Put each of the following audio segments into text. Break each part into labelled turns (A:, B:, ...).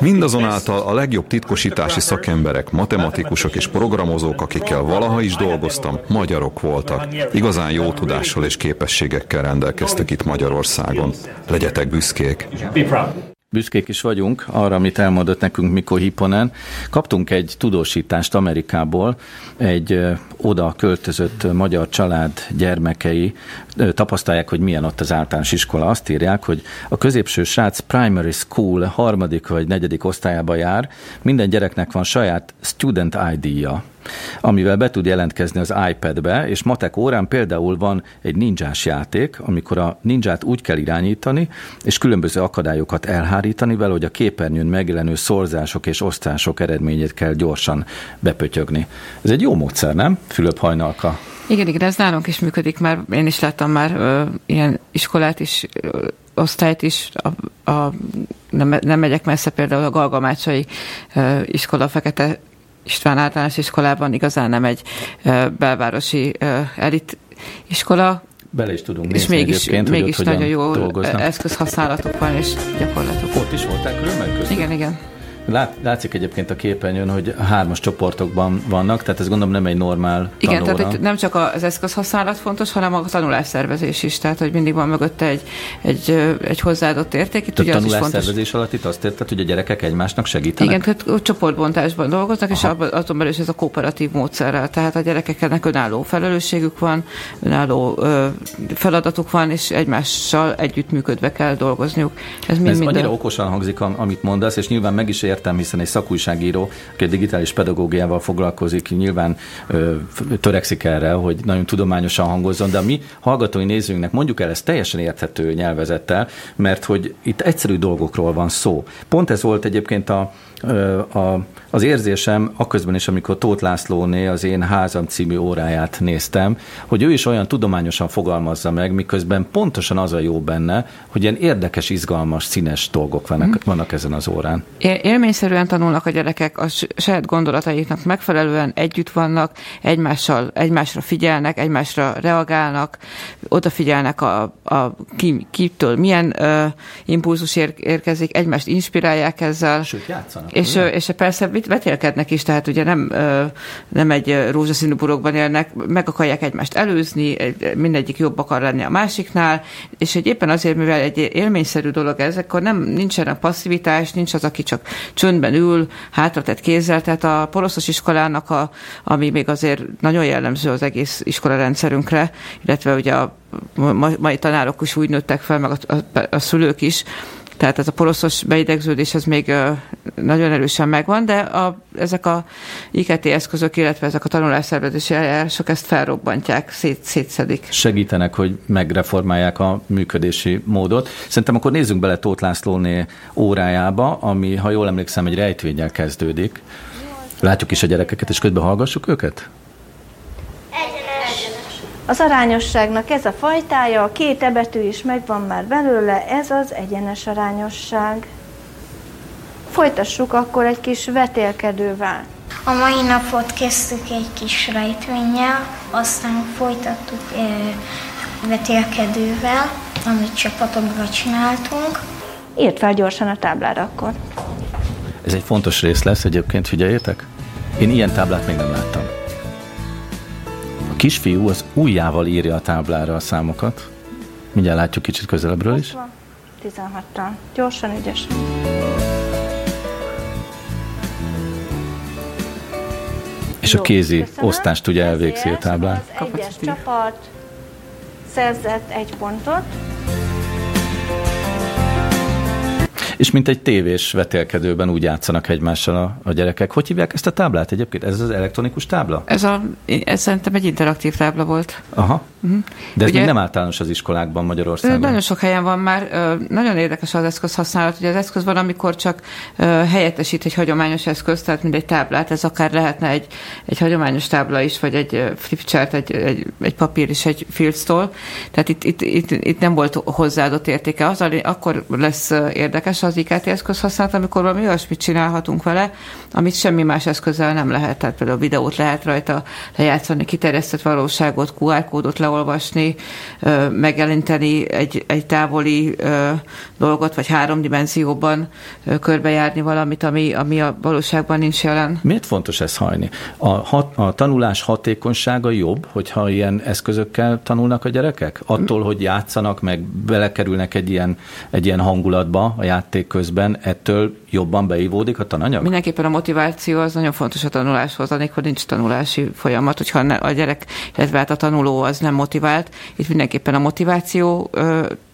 A: Mindazonáltal a legjobb titkosítási szakemberek, matematikusok és programozók, akikkel valaha is dolgoztam, magyarok voltak. Igazán jó tudással és képességekkel rendelkeztek itt Magyarországon. Legyetek büszkék!
B: büszkék is vagyunk arra, amit elmondott nekünk Mikko Hipponen. Kaptunk egy tudósítást Amerikából, egy oda költözött magyar család gyermekei tapasztalják, hogy milyen ott az általános iskola. Azt írják, hogy a középső srác primary school harmadik vagy negyedik osztályába jár, minden gyereknek van saját student ID-ja amivel be tud jelentkezni az iPad-be, és matek órán például van egy ninjás játék, amikor a ninját úgy kell irányítani, és különböző akadályokat elhárítani vele, hogy a képernyőn megjelenő szorzások és osztások eredményét kell gyorsan bepötyögni. Ez egy jó módszer, nem? Fülöp hajnalka.
C: Igen, igen, ez nálunk is működik, mert én is láttam már ö, ilyen iskolát is, ö, osztályt is, a, a, nem, nem megyek messze, például a Galgamácsai ö, iskola, Fekete István általános iskolában igazán nem egy ö, belvárosi ö, elit iskola,
B: Bele is tudunk
C: és
B: nézni
C: mégis,
B: egyébként, hogy
C: mégis
B: ott hogyan
C: nagyon jó
B: dolgoznak.
C: eszközhasználatuk van, és gyakorlatuk.
B: Ott is voltak különben köztük?
C: Igen, igen.
B: Lát, látszik egyébként a képernyőn, hogy hármas csoportokban vannak, tehát ez gondolom nem egy normál
C: Igen,
B: tanóra.
C: tehát nem csak az eszközhasználat fontos, hanem a tanulásszervezés is, tehát hogy mindig van mögötte egy, egy, egy hozzáadott érték. Itt ugye az is
B: tanulásszervezés alatt itt azt érted, hogy a gyerekek egymásnak segítenek?
C: Igen, tehát csoportbontásban dolgoznak, és abban, azon belül is ez a kooperatív módszerrel. Tehát a gyerekeknek önálló felelősségük van, önálló ö, feladatuk van, és egymással együttműködve kell dolgozniuk. Ez mind
B: Ez
C: minden.
B: annyira okosan hangzik, am- amit mondasz, és nyilván meg is értem, hiszen egy szakújságíró, aki a digitális pedagógiával foglalkozik, nyilván ö, törekszik erre, hogy nagyon tudományosan hangozzon, de a mi hallgatói nézőinknek mondjuk el ezt teljesen érthető nyelvezettel, mert hogy itt egyszerű dolgokról van szó. Pont ez volt egyébként a, a, az érzésem akközben is, amikor Tóth Lászlóné az én házam című óráját néztem, hogy ő is olyan tudományosan fogalmazza meg, miközben pontosan az a jó benne, hogy ilyen érdekes, izgalmas, színes dolgok vannak, vannak ezen az órán.
C: Élményszerűen tanulnak a gyerekek, a saját gondolataiknak megfelelően együtt vannak, egymással, egymásra figyelnek, egymásra reagálnak, odafigyelnek a, a ki, kitől milyen ö, impulzus ér, érkezik, egymást inspirálják ezzel.
B: Sőt, játszanak.
C: És, és persze vetélkednek is, tehát ugye nem, nem egy rózsaszínű burokban élnek, meg akarják egymást előzni, egy- mindegyik jobb akar lenni a másiknál, és egy éppen azért, mivel egy élményszerű dolog ez, akkor nem nincsen a passzivitás, nincs az, aki csak csöndben ül, hátratett kézzel, tehát a poroszos iskolának, a, ami még azért nagyon jellemző az egész iskola rendszerünkre, illetve ugye a ma- mai tanárok is úgy nőttek fel, meg a, a, a szülők is, tehát ez a poroszos beidegződés ez még nagyon erősen megvan, de a, ezek a IKT eszközök, illetve ezek a tanulásszervezési eljárások ezt felrobbantják, szét, szétszedik.
B: segítenek, hogy megreformálják a működési módot. Szerintem akkor nézzünk bele Tóth Lászlóné órájába, ami, ha jól emlékszem, egy rejtvényel kezdődik. Látjuk is a gyerekeket, és közben hallgassuk őket?
D: Az arányosságnak ez a fajtája, a két ebetű is megvan már belőle, ez az egyenes arányosság. Folytassuk akkor egy kis vetélkedővel.
E: A mai napot kezdtük egy kis rejtvénnyel, aztán folytattuk ö, vetélkedővel, amit csapatokban csináltunk.
D: Írd fel gyorsan a táblára akkor.
B: Ez egy fontos rész lesz egyébként, figyeljétek. Én ilyen táblát még nem láttam. A kisfiú az ujjával írja a táblára a számokat. Mindjárt látjuk kicsit közelebbről is.
D: 16-tal. Gyorsan, ügyesen.
B: És a
D: Jó,
B: kézi
D: köszönöm.
B: osztást ugye elvégzi a táblán.
D: Az egyes csapat szerzett egy pontot.
B: És mint egy tévés vetélkedőben úgy játszanak egymással a, a gyerekek. Hogy hívják ezt a táblát egyébként? Ez az elektronikus tábla?
C: Ez, a, ez szerintem egy interaktív tábla volt.
B: Aha. De ez
C: Ugye-
B: még nem általános az iskolákban Magyarországon.
C: Nagyon sok helyen van már, nagyon érdekes az eszköz használat. Ugye az eszköz van, amikor csak helyettesít egy hagyományos eszköz, tehát mint egy táblát, ez akár lehetne egy, egy hagyományos tábla is, vagy egy flipchart, egy, egy, egy papír is, egy filctól. Tehát itt, itt, itt, itt nem volt hozzáadott értéke. Az, akkor lesz érdekes, az az IKT eszköz használat, amikor valami olyasmit csinálhatunk vele, amit semmi más eszközzel nem lehet. Tehát például videót lehet rajta lejátszani, kiterjesztett valóságot, QR kódot leolvasni, megjeleníteni egy, egy távoli dolgot, vagy három dimenzióban körbejárni valamit, ami, ami a valóságban nincs jelen.
B: Miért fontos ez hajni? A, hat, a tanulás hatékonysága jobb, hogyha ilyen eszközökkel tanulnak a gyerekek? Attól, hogy játszanak, meg belekerülnek egy ilyen, egy ilyen hangulatba a játék közben, ettől jobban beívódik a tananyag?
C: Mindenképpen a motiváció az nagyon fontos a tanuláshoz, amikor nincs tanulási folyamat, hogyha a gyerek, illetve hát a tanuló az nem motivált. Itt mindenképpen a motiváció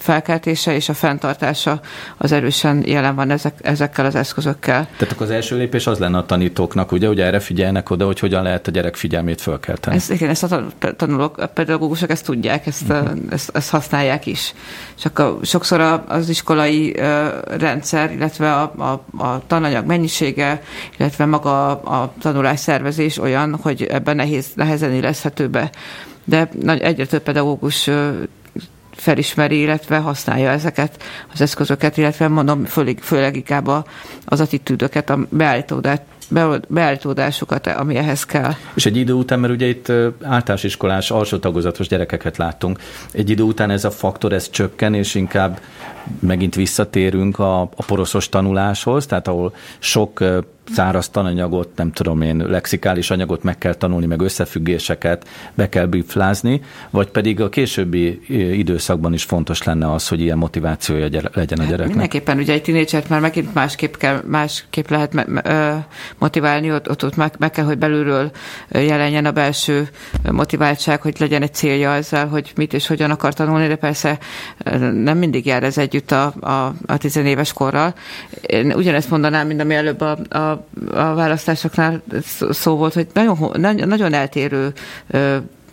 C: felkeltése és a fenntartása az erősen jelen van ezek, ezekkel az eszközökkel.
B: Tehát akkor az első lépés az lenne a tanítóknak, ugye, hogy erre figyelnek oda, hogy hogyan lehet a gyerek figyelmét fölkelteni.
C: Ez, igen, ezt a tanulók, a pedagógusok ezt tudják, ezt, uh-huh. ezt, ezt használják is. Csak a, sokszor az iskolai uh, rendszer, illetve a, a, a tananyag mennyisége, illetve maga a, a tanulás szervezés olyan, hogy ebben nehéz, nehezen érezhető be de egyre több pedagógus felismeri, illetve használja ezeket az eszközöket, illetve mondom, főleg, főleg inkább az attitűdöket, a beállítódát beállítódásokat, ami ehhez kell.
B: És egy idő után, mert ugye itt általános iskolás, alsó tagozatos gyerekeket láttunk, egy idő után ez a faktor, ez csökken, és inkább megint visszatérünk a, a poroszos tanuláshoz, tehát ahol sok száraz tananyagot, nem tudom én, lexikális anyagot meg kell tanulni, meg összefüggéseket be kell biflázni, vagy pedig a későbbi időszakban is fontos lenne az, hogy ilyen motivációja legyen a hát gyereknek.
C: Mindenképpen ugye egy tinédzsert már megint másképp, kell, másképp lehet motiválni, ott, ott, ott meg, meg kell, hogy belülről jelenjen a belső motiváltság, hogy legyen egy célja ezzel, hogy mit és hogyan akar tanulni, de persze nem mindig jár ez együtt a, a, a tizenéves korral. Én ugyanezt mondanám, mint ami előbb a, a a választásoknál szó volt, hogy nagyon, nagyon eltérő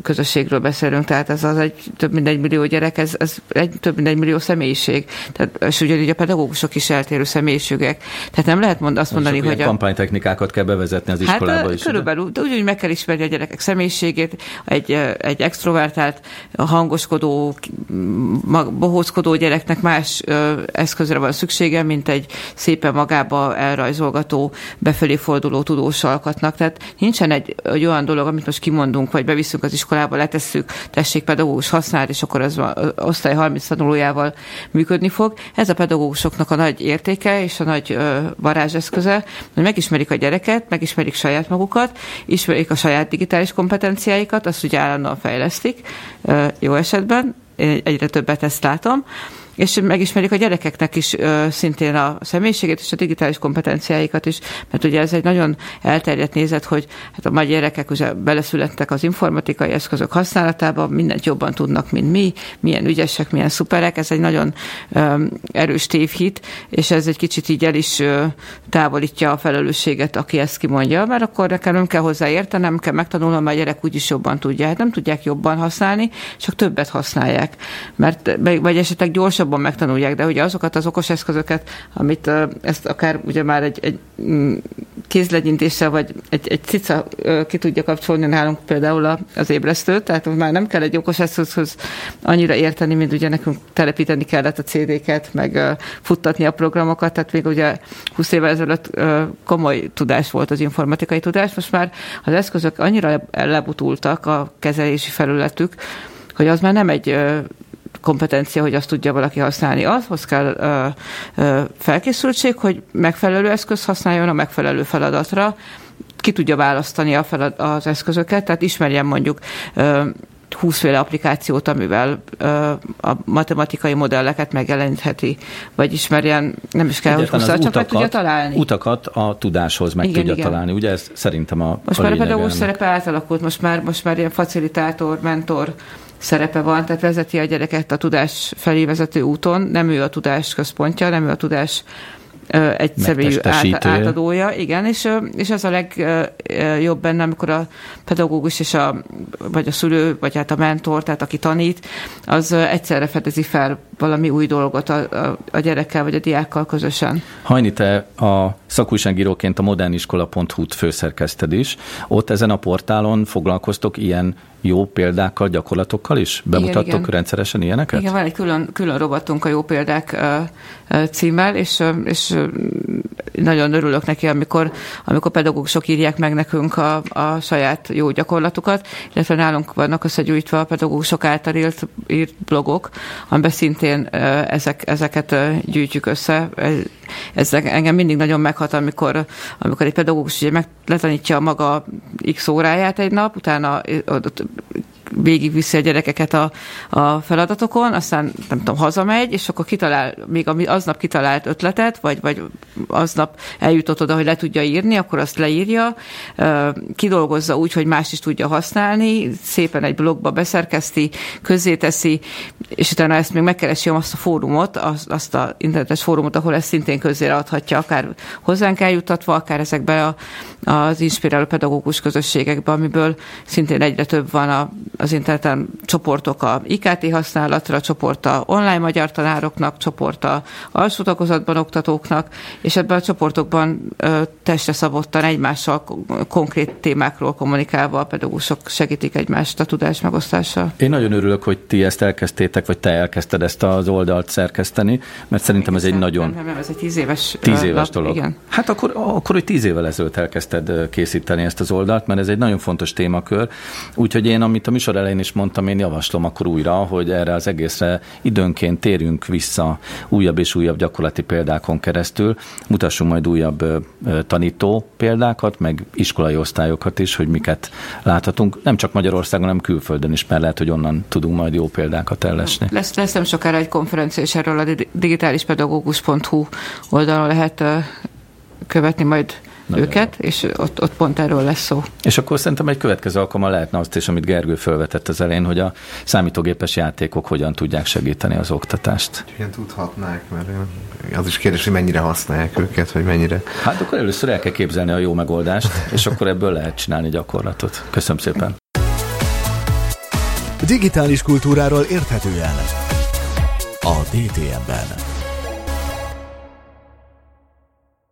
C: közösségről beszélünk, tehát ez az egy több mint egy millió gyerek, ez, ez egy, több mint egy millió személyiség. Tehát, és ugyanígy a pedagógusok is eltérő személyiségek. Tehát nem lehet mond, azt mondani, hogy...
B: A... kampánytechnikákat kell bevezetni az hát, iskolába is.
C: Körülbelül, de úgy, meg kell ismerni a gyerekek személyiségét, egy, egy extrovertált, hangoskodó, bohózkodó gyereknek más eszközre van szüksége, mint egy szépen magába elrajzolgató, befelé forduló tudós alkatnak. Tehát nincsen egy, egy olyan dolog, amit most kimondunk, vagy beviszünk az iskolába letesszük, tessék pedagógus használni, és akkor az osztály 30 tanulójával működni fog. Ez a pedagógusoknak a nagy értéke és a nagy varázseszköze, hogy megismerik a gyereket, megismerik saját magukat, ismerik a saját digitális kompetenciáikat, azt ugye állandóan fejlesztik, jó esetben, egyre többet ezt látom, és megismerik a gyerekeknek is ö, szintén a személyiségét és a digitális kompetenciáikat is, mert ugye ez egy nagyon elterjedt nézet, hogy hát a magyar gyerekek ugye beleszülettek az informatikai eszközök használatába, mindent jobban tudnak, mint mi, milyen ügyesek, milyen szuperek, ez egy nagyon ö, erős tévhit, és ez egy kicsit így el is ö, távolítja a felelősséget, aki ezt kimondja, mert akkor nekem nem kell hozzá értenem, kell megtanulnom, mert a gyerek úgyis jobban tudja. Hát nem tudják jobban használni, csak többet használják. Mert, vagy esetleg gyorsabb gyorsabban megtanulják, de ugye azokat az okos eszközöket, amit ezt akár ugye már egy, egy mm, kézlegyintéssel, vagy egy, egy cica ki tudja kapcsolni nálunk például az ébresztőt, tehát már nem kell egy okos eszközhöz annyira érteni, mint ugye nekünk telepíteni kellett a CD-ket, meg futtatni a programokat, tehát még ugye 20 évvel ezelőtt komoly tudás volt az informatikai tudás, most már az eszközök annyira lebutultak a kezelési felületük, hogy az már nem egy kompetencia, hogy azt tudja valaki használni. Azhoz kell ö, ö, felkészültség, hogy megfelelő eszköz használjon a megfelelő feladatra, ki tudja választani a felad, az eszközöket, tehát ismerjen mondjuk ö, 20 féle applikációt, amivel ö, a matematikai modelleket megjelentheti, vagy ismerjen, nem is kell, hogy 20 csak meg tudja találni.
B: Utakat a tudáshoz meg igen, tudja igen. találni, ugye ez szerintem a
C: Most a már a pedagógus szerepe átalakult, most már, most már ilyen facilitátor, mentor, szerepe van, tehát vezeti a gyereket a tudás felé vezető úton, nem ő a tudás központja, nem ő a tudás egy személyű át, átadója, igen, és, és az a legjobb benne, amikor a pedagógus és a, vagy a szülő, vagy hát a mentor, tehát aki tanít, az egyszerre fedezi fel valami új dolgot a, a, a gyerekkel, vagy a diákkal közösen.
B: Hajni, te a szakújságíróként a moderniskola.hu-t főszerkeszted is. Ott ezen a portálon foglalkoztok ilyen jó példákkal, gyakorlatokkal is? Bemutattok igen, igen. rendszeresen ilyeneket?
C: Igen, van egy külön, külön robotunk a jó példák címmel, és, és nagyon örülök neki, amikor, amikor pedagógusok írják meg nekünk a, a saját jó gyakorlatukat, illetve nálunk vannak összegyűjtve a pedagógusok által írt, írt blogok, amiben szintén ezek, ezeket gyűjtjük össze. Ez engem mindig nagyon meghat, amikor, amikor egy pedagógus ugye meg letanítja maga x óráját egy nap, utána végigviszi a gyerekeket a, a feladatokon, aztán nem tudom, hazamegy, és akkor kitalál, még aznap kitalált ötletet, vagy, vagy aznap eljutott oda, hogy le tudja írni, akkor azt leírja, kidolgozza úgy, hogy más is tudja használni, szépen egy blogba beszerkeszti, közzéteszi, és utána ezt még megkeresi azt a fórumot, azt a internetes fórumot, ahol ezt szintén közzére adhatja, akár hozzánk eljutatva, akár ezekbe a, az inspiráló pedagógus közösségekbe, amiből szintén egyre több van a, az interneten csoportok a IKT használatra, csoport a online magyar tanároknak, csoport a alsó tagozatban oktatóknak, és ebben a csoportokban testre szabottan egymással konkrét témákról kommunikálva a pedagógusok segítik egymást a tudás megosztással.
B: Én nagyon örülök, hogy ti ezt elkezdtétek, vagy te elkezdted ezt az oldalt szerkeszteni, mert szerintem ez egy nagyon...
C: Nem, nem, ez egy tíz éves,
B: tíz éves
C: lap,
B: dolog. Igen. Hát akkor, akkor, hogy tíz évvel ezelőtt elkezdted készíteni ezt az oldalt, mert ez egy nagyon fontos témakör. Úgyhogy én, amit a műsor elején is mondtam, én javaslom akkor újra, hogy erre az egészre időnként térjünk vissza újabb és újabb gyakorlati példákon keresztül, mutassunk majd újabb tanító példákat, meg iskolai osztályokat is, hogy miket láthatunk, nem csak Magyarországon, hanem külföldön is, mert lehet, hogy onnan tudunk majd jó példákat ellesni.
C: Lesz, lesz nem sokára egy konferencia, és erről a digitálispedagógus.hu oldalon lehet követni majd nagyon őket, jó. és ott, ott pont erről lesz szó.
B: És akkor szerintem egy következő alkalommal lehetne azt is, amit Gergő felvetett az elején, hogy a számítógépes játékok hogyan tudják segíteni az oktatást.
F: Igen, tudhatnák, mert az is kérdés, hogy mennyire használják őket, vagy mennyire.
B: Hát akkor először el kell képzelni a jó megoldást, és akkor ebből lehet csinálni gyakorlatot. Köszönöm szépen.
G: Digitális kultúráról érthetően a DTM-ben.